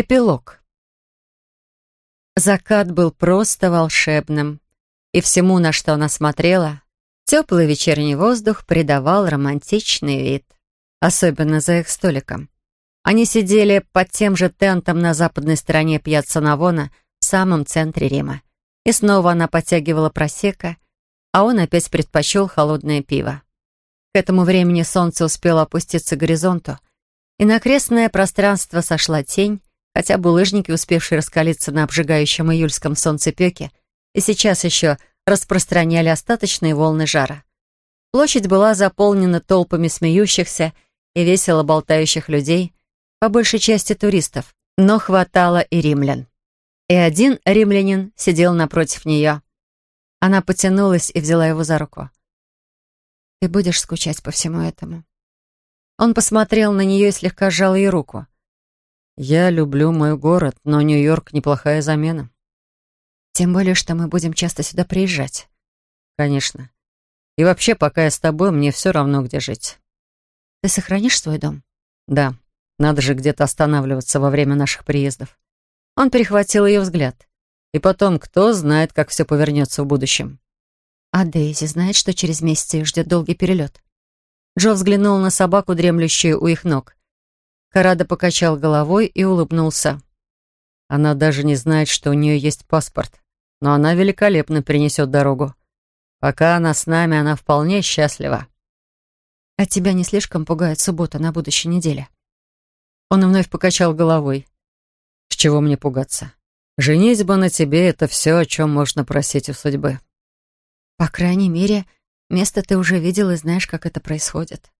Эпилог. Закат был просто волшебным, и всему, на что она смотрела, теплый вечерний воздух придавал романтичный вид, особенно за их столиком. Они сидели под тем же тентом на западной стороне пьяцца Навона в самом центре Рима. И снова она подтягивала просека, а он опять предпочел холодное пиво. К этому времени солнце успело опуститься к горизонту, и на окрестное пространство сошла тень, хотя булыжники, успевшие раскалиться на обжигающем июльском солнцепеке, и сейчас еще распространяли остаточные волны жара. Площадь была заполнена толпами смеющихся и весело болтающих людей, по большей части туристов, но хватало и римлян. И один римлянин сидел напротив нее. Она потянулась и взяла его за руку. «Ты будешь скучать по всему этому?» Он посмотрел на нее и слегка сжал ей руку. Я люблю мой город, но Нью-Йорк — неплохая замена. Тем более, что мы будем часто сюда приезжать. Конечно. И вообще, пока я с тобой, мне все равно, где жить. Ты сохранишь свой дом? Да. Надо же где-то останавливаться во время наших приездов. Он перехватил ее взгляд. И потом, кто знает, как все повернется в будущем. А Дейзи знает, что через месяц их ждет долгий перелет. Джо взглянул на собаку, дремлющую у их ног. Карада покачал головой и улыбнулся. Она даже не знает, что у нее есть паспорт, но она великолепно принесет дорогу. Пока она с нами, она вполне счастлива. А тебя не слишком пугает суббота на будущей неделе? Он вновь покачал головой. С чего мне пугаться? Женитьба на тебе — это все, о чем можно просить у судьбы. По крайней мере, место ты уже видел и знаешь, как это происходит.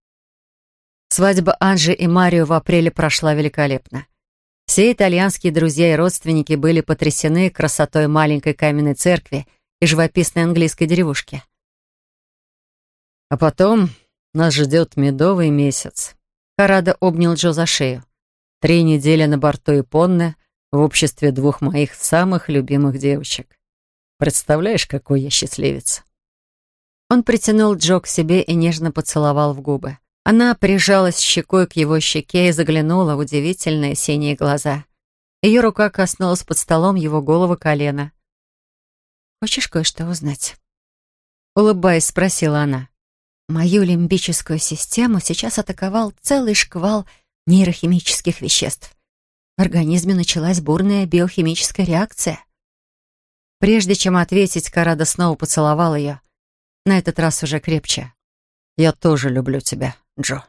Свадьба Анжи и Марио в апреле прошла великолепно. Все итальянские друзья и родственники были потрясены красотой маленькой каменной церкви и живописной английской деревушки. А потом нас ждет медовый месяц. Карадо обнял Джо за шею. Три недели на борту Японны в обществе двух моих самых любимых девочек. Представляешь, какой я счастливец. Он притянул Джо к себе и нежно поцеловал в губы. Она прижалась щекой к его щеке и заглянула в удивительные синие глаза. Ее рука коснулась под столом его головы колена. «Хочешь кое-что узнать?» Улыбаясь, спросила она. «Мою лимбическую систему сейчас атаковал целый шквал нейрохимических веществ. В организме началась бурная биохимическая реакция. Прежде чем ответить, Карада снова поцеловал ее. На этот раз уже крепче. «Я тоже люблю тебя», Джо.